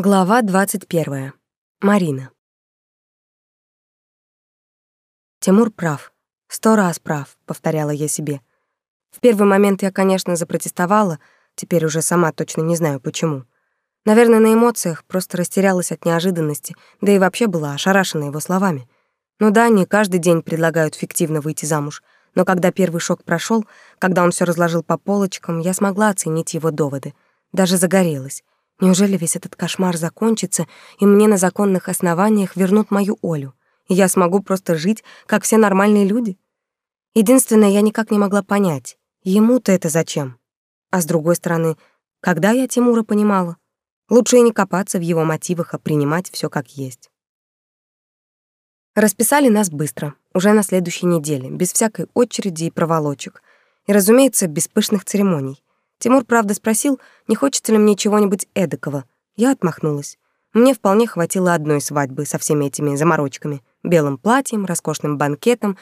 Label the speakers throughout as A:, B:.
A: Глава 21. Марина. Тимур прав. Сто раз прав, повторяла я себе. В первый момент я, конечно, запротестовала, теперь уже сама точно не знаю почему. Наверное, на эмоциях просто растерялась от неожиданности, да и вообще была ошарашена его словами. Ну да, не каждый день предлагают фиктивно выйти замуж, но когда первый шок прошел, когда он все разложил по полочкам, я смогла оценить его доводы, даже загорелась. Неужели весь этот кошмар закончится, и мне на законных основаниях вернут мою Олю, и я смогу просто жить, как все нормальные люди? Единственное, я никак не могла понять, ему-то это зачем? А с другой стороны, когда я Тимура понимала? Лучше и не копаться в его мотивах, а принимать все как есть. Расписали нас быстро, уже на следующей неделе, без всякой очереди и проволочек. И, разумеется, без пышных церемоний. Тимур, правда, спросил, не хочется ли мне чего-нибудь эдакого. Я отмахнулась. Мне вполне хватило одной свадьбы со всеми этими заморочками. Белым платьем, роскошным банкетом,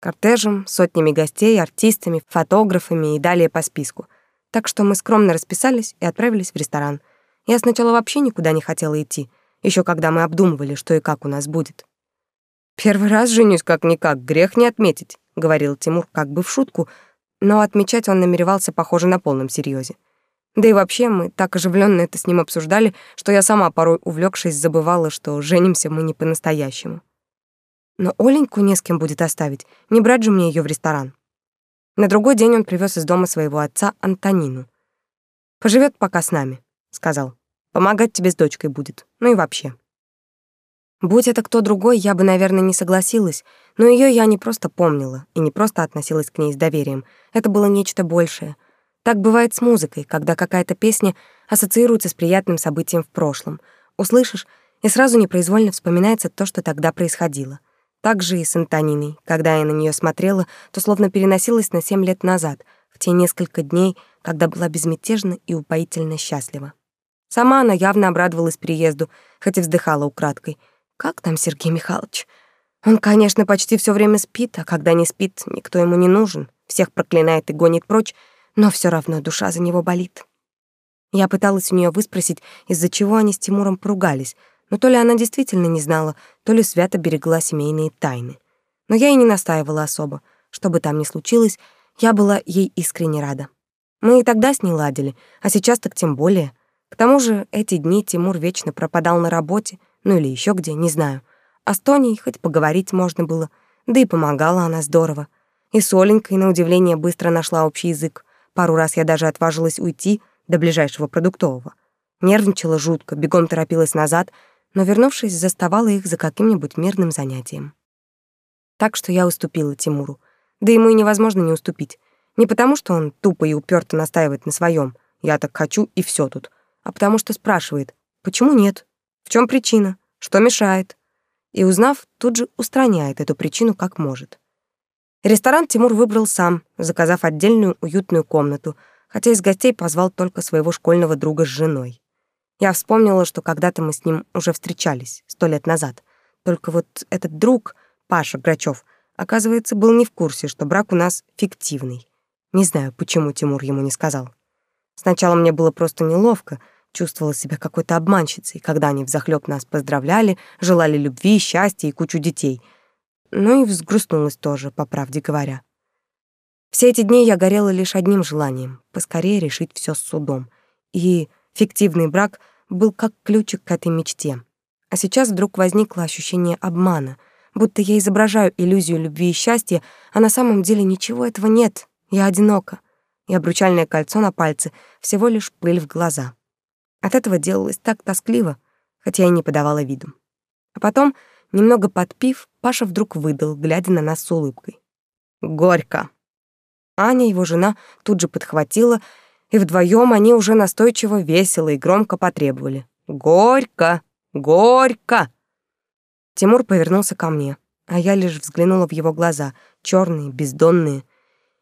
A: кортежем, сотнями гостей, артистами, фотографами и далее по списку. Так что мы скромно расписались и отправились в ресторан. Я сначала вообще никуда не хотела идти, еще когда мы обдумывали, что и как у нас будет. «Первый раз женюсь как-никак, грех не отметить», — говорил Тимур как бы в шутку, но отмечать он намеревался, похоже, на полном серьезе. Да и вообще мы так оживленно это с ним обсуждали, что я сама порой, увлекшись, забывала, что женимся мы не по-настоящему. Но Оленьку не с кем будет оставить, не брать же мне ее в ресторан. На другой день он привез из дома своего отца Антонину. Поживет пока с нами», — сказал. «Помогать тебе с дочкой будет, ну и вообще». Будь это кто другой, я бы, наверное, не согласилась, но ее я не просто помнила и не просто относилась к ней с доверием. Это было нечто большее. Так бывает с музыкой, когда какая-то песня ассоциируется с приятным событием в прошлом. Услышишь, и сразу непроизвольно вспоминается то, что тогда происходило. Так же и с Антониной. Когда я на нее смотрела, то словно переносилась на семь лет назад, в те несколько дней, когда была безмятежна и упоительно счастлива. Сама она явно обрадовалась приезду, хоть и вздыхала украдкой — как там Сергей Михайлович? Он, конечно, почти все время спит, а когда не спит, никто ему не нужен, всех проклинает и гонит прочь, но все равно душа за него болит. Я пыталась у нее выспросить, из-за чего они с Тимуром поругались, но то ли она действительно не знала, то ли свято берегла семейные тайны. Но я и не настаивала особо. Что бы там ни случилось, я была ей искренне рада. Мы и тогда с ней ладили, а сейчас так тем более. К тому же эти дни Тимур вечно пропадал на работе, ну или еще где, не знаю. А с Тоней хоть поговорить можно было, да и помогала она здорово. И с Оленькой, на удивление, быстро нашла общий язык. Пару раз я даже отважилась уйти до ближайшего продуктового. Нервничала жутко, бегом торопилась назад, но, вернувшись, заставала их за каким-нибудь мирным занятием. Так что я уступила Тимуру. Да ему и невозможно не уступить. Не потому, что он тупо и уперто настаивает на своем, я так хочу и все тут, а потому что спрашивает, почему нет? В чем причина? Что мешает? И узнав, тут же устраняет эту причину как может. Ресторан Тимур выбрал сам, заказав отдельную уютную комнату, хотя из гостей позвал только своего школьного друга с женой. Я вспомнила, что когда-то мы с ним уже встречались, сто лет назад. Только вот этот друг, Паша Грачев, оказывается, был не в курсе, что брак у нас фиктивный. Не знаю, почему Тимур ему не сказал. Сначала мне было просто неловко, Чувствовала себя какой-то обманщицей, когда они взахлёб нас поздравляли, желали любви, счастья и кучу детей. Ну и взгрустнулась тоже, по правде говоря. Все эти дни я горела лишь одним желанием — поскорее решить все с судом. И фиктивный брак был как ключик к этой мечте. А сейчас вдруг возникло ощущение обмана, будто я изображаю иллюзию любви и счастья, а на самом деле ничего этого нет, я одинока. И обручальное кольцо на пальце — всего лишь пыль в глаза. От этого делалось так тоскливо, хотя и не подавала виду. А потом, немного подпив, Паша вдруг выдал, глядя на нас с улыбкой. «Горько!» Аня, его жена, тут же подхватила, и вдвоем они уже настойчиво, весело и громко потребовали. «Горько! Горько!» Тимур повернулся ко мне, а я лишь взглянула в его глаза, черные, бездонные,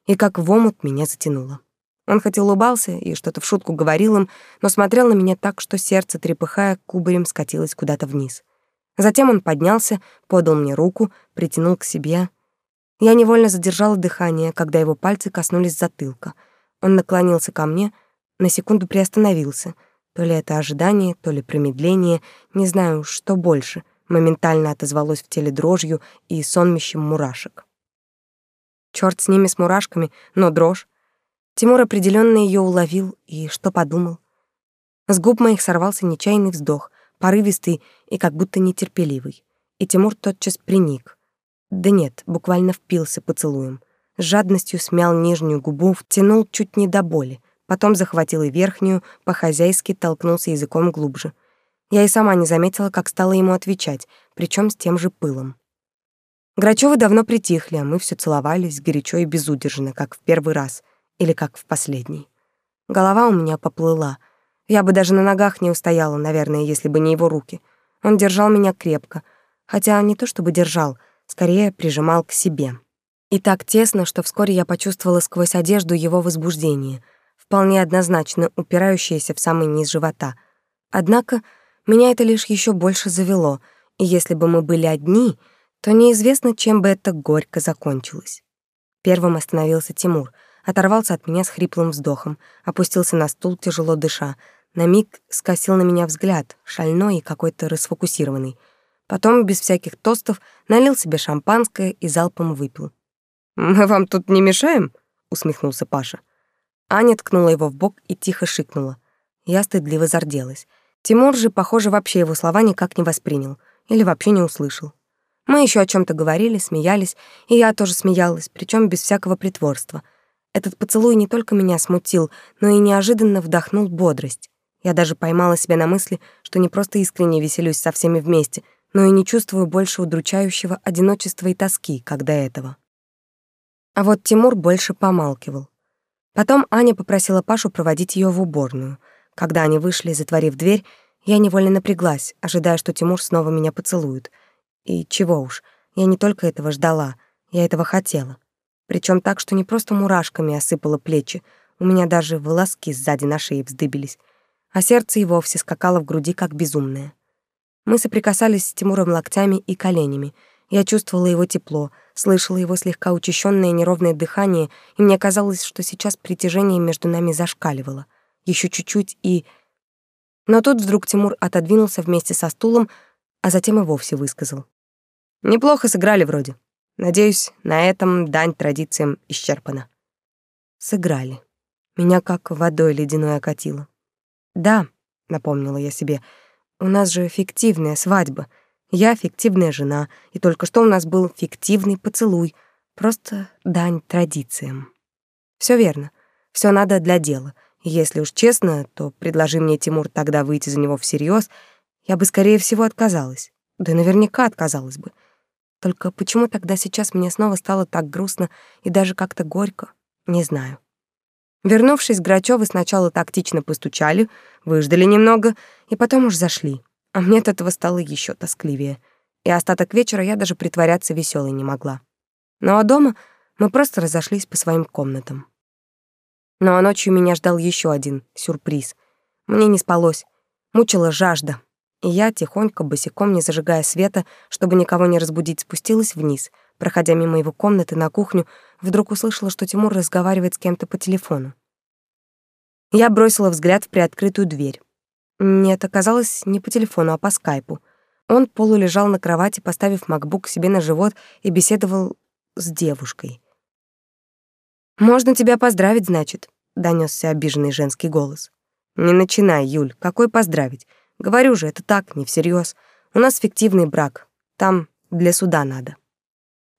A: и как в омут меня затянуло. Он хоть улыбался и что-то в шутку говорил им, но смотрел на меня так, что сердце, трепыхая, кубарем скатилось куда-то вниз. Затем он поднялся, подал мне руку, притянул к себе. Я невольно задержала дыхание, когда его пальцы коснулись затылка. Он наклонился ко мне, на секунду приостановился, То ли это ожидание, то ли промедление, не знаю, что больше, моментально отозвалось в теле дрожью и сонмищем мурашек. Черт с ними, с мурашками, но дрожь. Тимур определенно ее уловил и что подумал. С губ моих сорвался нечаянный вздох, порывистый и как будто нетерпеливый. И Тимур тотчас приник. Да нет, буквально впился поцелуем. С жадностью смял нижнюю губу, втянул чуть не до боли, потом захватил и верхнюю, по-хозяйски толкнулся языком глубже. Я и сама не заметила, как стала ему отвечать, причем с тем же пылом. Грачёвы давно притихли, а мы все целовались горячо и безудержно, как в первый раз или как в последний. Голова у меня поплыла. Я бы даже на ногах не устояла, наверное, если бы не его руки. Он держал меня крепко, хотя не то чтобы держал, скорее прижимал к себе. И так тесно, что вскоре я почувствовала сквозь одежду его возбуждение, вполне однозначно упирающееся в самый низ живота. Однако меня это лишь еще больше завело, и если бы мы были одни, то неизвестно, чем бы это горько закончилось. Первым остановился Тимур, оторвался от меня с хриплым вздохом, опустился на стул, тяжело дыша, на миг скосил на меня взгляд, шальной и какой-то расфокусированный. Потом, без всяких тостов, налил себе шампанское и залпом выпил. «Мы вам тут не мешаем?» — усмехнулся Паша. Аня ткнула его в бок и тихо шикнула. Я стыдливо зарделась. Тимур же, похоже, вообще его слова никак не воспринял или вообще не услышал. Мы еще о чем то говорили, смеялись, и я тоже смеялась, причем без всякого притворства. Этот поцелуй не только меня смутил, но и неожиданно вдохнул бодрость. Я даже поймала себя на мысли, что не просто искренне веселюсь со всеми вместе, но и не чувствую больше удручающего одиночества и тоски, как до этого. А вот Тимур больше помалкивал. Потом Аня попросила Пашу проводить ее в уборную. Когда они вышли, затворив дверь, я невольно напряглась, ожидая, что Тимур снова меня поцелует. И чего уж, я не только этого ждала, я этого хотела. Причем так, что не просто мурашками осыпало плечи, у меня даже волоски сзади на шее вздыбились, а сердце и вовсе скакало в груди, как безумное. Мы соприкасались с Тимуром локтями и коленями — я чувствовала его тепло, слышала его слегка учащенное неровное дыхание, и мне казалось, что сейчас притяжение между нами зашкаливало. Еще чуть-чуть и... Но тут вдруг Тимур отодвинулся вместе со стулом, а затем и вовсе высказал. «Неплохо сыграли вроде. Надеюсь, на этом дань традициям исчерпана». Сыграли. Меня как водой ледяной окатило. «Да», — напомнила я себе, — «у нас же фиктивная свадьба». Я фиктивная жена, и только что у нас был фиктивный поцелуй, просто дань традициям. Все верно, все надо для дела. Если уж честно, то предложи мне Тимур тогда выйти за него всерьез, я бы, скорее всего, отказалась. Да наверняка отказалась бы. Только почему тогда сейчас мне снова стало так грустно и даже как-то горько, не знаю. Вернувшись, Грачёвы сначала тактично постучали, выждали немного и потом уж зашли. А мне от этого стало еще тоскливее. И остаток вечера я даже притворяться веселой не могла. Ну а дома мы просто разошлись по своим комнатам. Ну а ночью меня ждал еще один сюрприз. Мне не спалось, мучила жажда. И я, тихонько, босиком, не зажигая света, чтобы никого не разбудить, спустилась вниз. Проходя мимо его комнаты на кухню, вдруг услышала, что Тимур разговаривает с кем-то по телефону. Я бросила взгляд в приоткрытую дверь. Нет, оказалось не по телефону, а по скайпу. Он полулежал на кровати, поставив макбук себе на живот и беседовал с девушкой. «Можно тебя поздравить, значит», — донесся обиженный женский голос. «Не начинай, Юль, какой поздравить? Говорю же, это так, не всерьез. У нас фиктивный брак. Там для суда надо».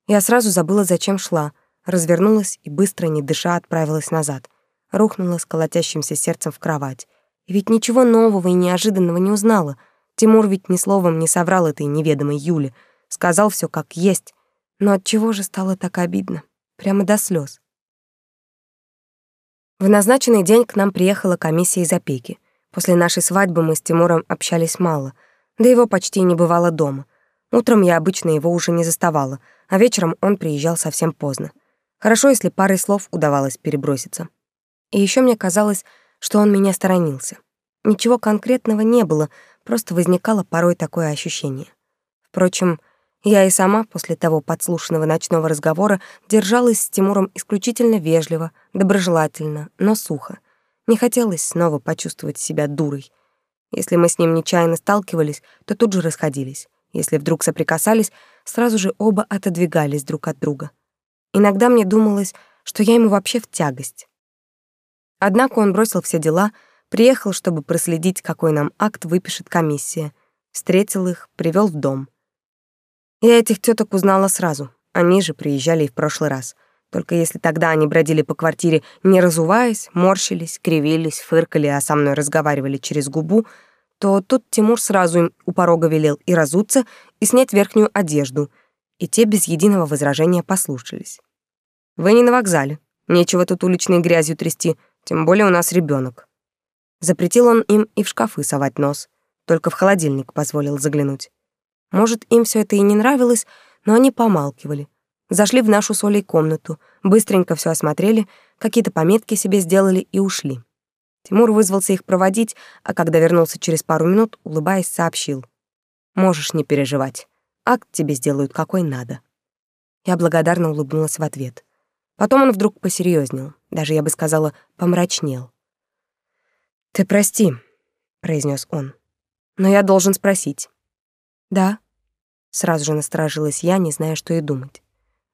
A: Я сразу забыла, зачем шла, развернулась и, быстро, не дыша, отправилась назад. Рухнула с колотящимся сердцем в кровать. И ведь ничего нового и неожиданного не узнала. Тимур ведь ни словом не соврал этой неведомой Юле. Сказал все как есть. Но от чего же стало так обидно? Прямо до слез. В назначенный день к нам приехала комиссия из опеки. После нашей свадьбы мы с Тимуром общались мало, да его почти не бывало дома. Утром я обычно его уже не заставала, а вечером он приезжал совсем поздно. Хорошо, если парой слов удавалось переброситься. И еще мне казалось, что он меня сторонился. Ничего конкретного не было, просто возникало порой такое ощущение. Впрочем, я и сама после того подслушанного ночного разговора держалась с Тимуром исключительно вежливо, доброжелательно, но сухо. Не хотелось снова почувствовать себя дурой. Если мы с ним нечаянно сталкивались, то тут же расходились. Если вдруг соприкасались, сразу же оба отодвигались друг от друга. Иногда мне думалось, что я ему вообще в тягость. Однако он бросил все дела, приехал, чтобы проследить, какой нам акт выпишет комиссия, встретил их, привел в дом. Я этих теток узнала сразу, они же приезжали и в прошлый раз. Только если тогда они бродили по квартире, не разуваясь, морщились, кривились, фыркали, а со мной разговаривали через губу, то тут Тимур сразу им у порога велел и разуться, и снять верхнюю одежду, и те без единого возражения послушались. «Вы не на вокзале. Нечего тут уличной грязью трясти, тем более у нас ребенок. Запретил он им и в шкафы совать нос, только в холодильник позволил заглянуть. Может, им все это и не нравилось, но они помалкивали, Зашли в нашу с Олей комнату, быстренько все осмотрели, какие-то пометки себе сделали и ушли. Тимур вызвался их проводить, а когда вернулся через пару минут, улыбаясь, сообщил. «Можешь не переживать. Акт тебе сделают какой надо». Я благодарно улыбнулась в ответ. Потом он вдруг посерьезнел, даже, я бы сказала, помрачнел. «Ты прости», — произнес он, — «но я должен спросить». «Да», — сразу же насторожилась я, не зная, что и думать.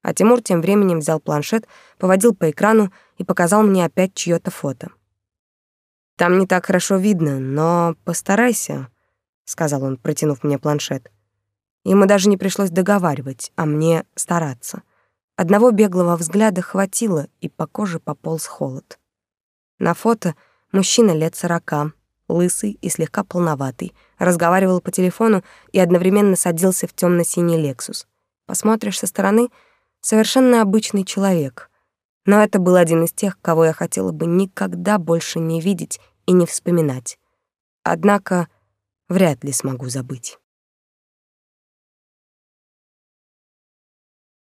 A: А Тимур тем временем взял планшет, поводил по экрану и показал мне опять чьё то фото. «Там не так хорошо видно, но постарайся», — сказал он, протянув мне планшет. Ему даже не пришлось договаривать, а мне стараться. Одного беглого взгляда хватило, и по коже пополз холод. На фото мужчина лет сорока, лысый и слегка полноватый, разговаривал по телефону и одновременно садился в темно синий «Лексус». Посмотришь со стороны — Совершенно обычный человек. Но это был один из тех, кого я хотела бы никогда больше не видеть и не вспоминать. Однако вряд ли смогу забыть.